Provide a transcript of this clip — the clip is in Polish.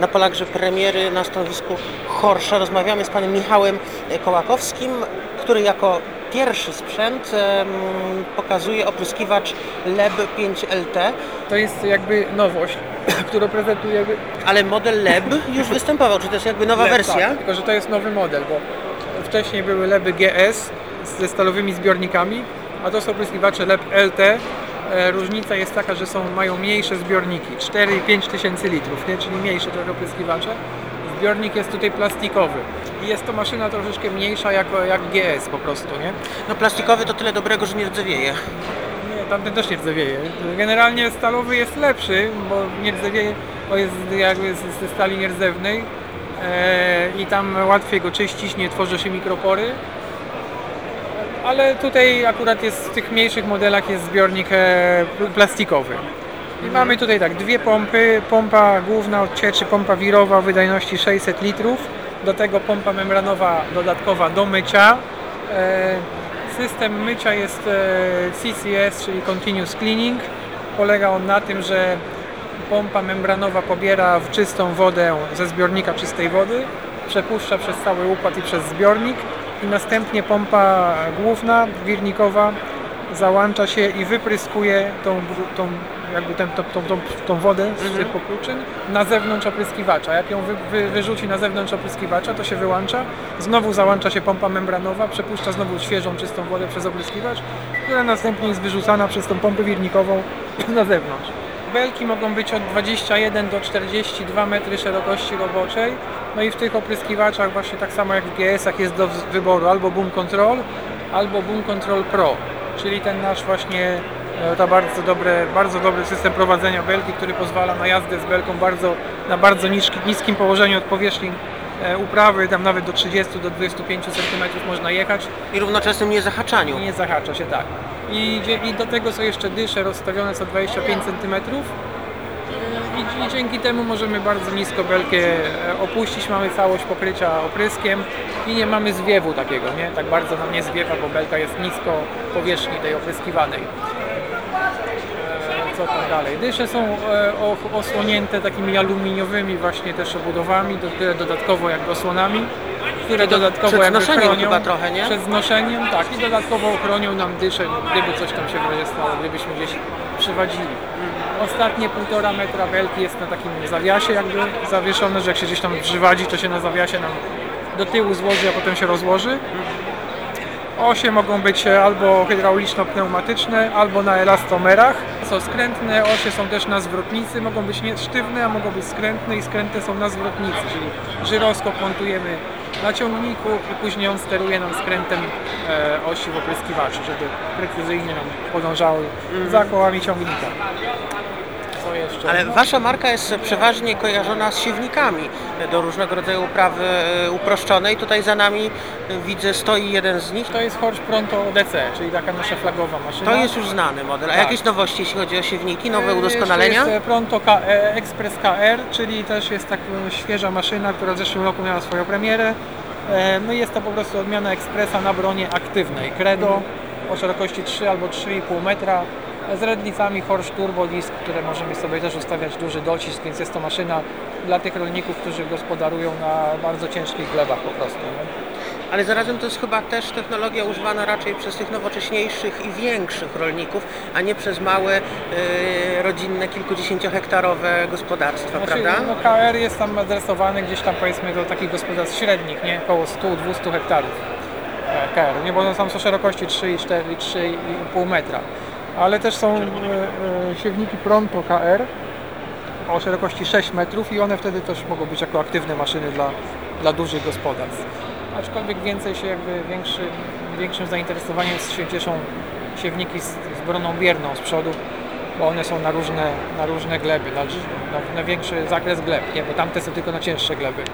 Na Polagrze premiery na stanowisku Horsza rozmawiamy z panem Michałem Kołakowskim, który jako pierwszy sprzęt pokazuje opryskiwacz LEB 5LT, To jest jakby nowość, którą prezentujemy. ale model LEB już występował, czy to jest jakby nowa Leb, wersja? Tak, tylko, że to jest nowy model, bo wcześniej były leby GS ze stalowymi zbiornikami, a to są opryskiwacze leb LT. E, Różnica jest taka, że są, mają mniejsze zbiorniki, 4 i 5 tysięcy litrów, nie? czyli mniejsze trochę opryskiwacze. Zbiornik jest tutaj plastikowy i jest to maszyna troszeczkę mniejsza jak, jak GS po prostu, nie? No plastikowy to tyle dobrego, że nie rdzewieje. Nie, tamten też nie rdzewieje. Generalnie stalowy jest lepszy, bo nie rdzewieje, bo jest jakby ze stali nierdzewnej e, i tam łatwiej go czyścić, nie tworzy się mikropory. Ale tutaj akurat jest w tych mniejszych modelach jest zbiornik e, plastikowy. I mamy tutaj tak, dwie pompy, pompa główna odcieczy, pompa wirowa o wydajności 600 litrów, do tego pompa membranowa dodatkowa do mycia. E, System mycia jest e, CCS, czyli Continuous Cleaning. Polega on na tym, że pompa membranowa pobiera w czystą wodę ze zbiornika czystej wody, przepuszcza przez cały układ i przez zbiornik i następnie pompa główna, wirnikowa załącza się i wypryskuje tą, tą, jakby tę- tą, tą, tą, tą wodę z tych popłuczyn na zewnątrz opryskiwacza. Jak ją wy, wy, wyrzuci na zewnątrz opryskiwacza, to się wyłącza, znowu załącza się pompa membranowa, przepuszcza znowu świeżą, czystą wodę przez opryskiwacz, która następnie jest wyrzucana przez tą pompę wirnikową na zewnątrz. Belki mogą być od 21 do 42 metry szerokości roboczej. No i w tych opryskiwaczach właśnie tak samo jak w GS-ach jest do wyboru albo Boom Control, albo Boom Control Pro, czyli ten nasz właśnie e, to bardzo, dobre, bardzo dobry system prowadzenia belki, który pozwala na jazdę z belką bardzo, na bardzo niski, niskim położeniu od powierzchni e, uprawy, tam nawet do 30 do 25 cm można jechać I równoczesnym niezahaczaniu. i nie zahacza się tak. I, I do tego są jeszcze dysze rozstawione co 25 cm. I, I dzięki temu możemy bardzo nisko belkę e, opuścić, mamy całość pokrycia opryskiem i nie mamy zwiewu takiego, nie? Tak bardzo nam nie zwiewa, bo belka jest nisko powierzchni tej opryskiwanej. E, Co tam dalej? Dysze są e, osłonięte takimi aluminiowymi właśnie też obudowami, dodatkowo jakby osłonami, które dodatkowo przed jakby chronią. chyba trochę, nie? Przed znoszeniem, tak. I dodatkowo chronią nam dysze, gdyby coś tam się w razie stało, gdybyśmy gdzieś przywadzili. Ostatnie półtora metra belki jest na takim zawiasie jakby zawieszone, że jak się gdzieś tam przywadzi, to się na zawiasie nam do tyłu złoży, a potem się rozłoży. Osie mogą być albo hydrauliczno-pneumatyczne, albo na elastomerach. Są skrętne, osie są też na zwrotnicy, mogą być nie sztywne, a mogą być skrętne i skrętne są na zwrotnicy, czyli żyroskop montujemy na ciągniku i później on steruje nam skrętem e, osi w opryskiwaczu, żeby precyzyjnie nam podążały za kołami ciągnika. Jeszcze? Ale wasza marka jest przeważnie kojarzona z siewnikami do różnego rodzaju uprawy e, uproszczonej. Tutaj za nami e, widzę stoi jeden z nich. To jest Horsch Pronto DC, czyli taka nasza flagowa maszyna. To jest już znany model. A Tak. jakieś nowości, jeśli chodzi o siewniki, nowe E, udoskonalenia? Jeszcze jest Pronto K, Express KR, czyli też jest taka świeża maszyna, która w zeszłym roku miała swoją premierę. No i jest to po prostu odmiana Expressa na bronie aktywnej. Credo o szerokości 3 albo 3,5 metra z redlicami Horsch Turbo Disc, które możemy sobie też ustawiać duży docisk, więc jest to maszyna dla tych rolników, którzy gospodarują na bardzo ciężkich glebach po prostu. Nie? Ale zarazem to jest chyba też technologia używana raczej przez tych nowocześniejszych i większych rolników, a nie przez małe, e, rodzinne, kilkudziesięciohektarowe gospodarstwa, Znaczy, prawda? no KR jest tam adresowany gdzieś tam powiedzmy do takich gospodarstw średnich, nie? Około 100-200 hektarów e, KR, nie? Bo one tam są szerokości 3,4 i 3,5 metra. Ale też są e, e, siewniki Pronto KR o szerokości 6 metrów i one wtedy też mogą być jako aktywne maszyny dla, dla dużych gospodarstw. Aczkolwiek więcej się jakby większy, większym zainteresowaniem się cieszą siewniki z, z broną bierną z przodu, bo one są na różne, na różne gleby, na, na, na większy zakres gleb, nie? bo tamte są tylko na cięższe gleby.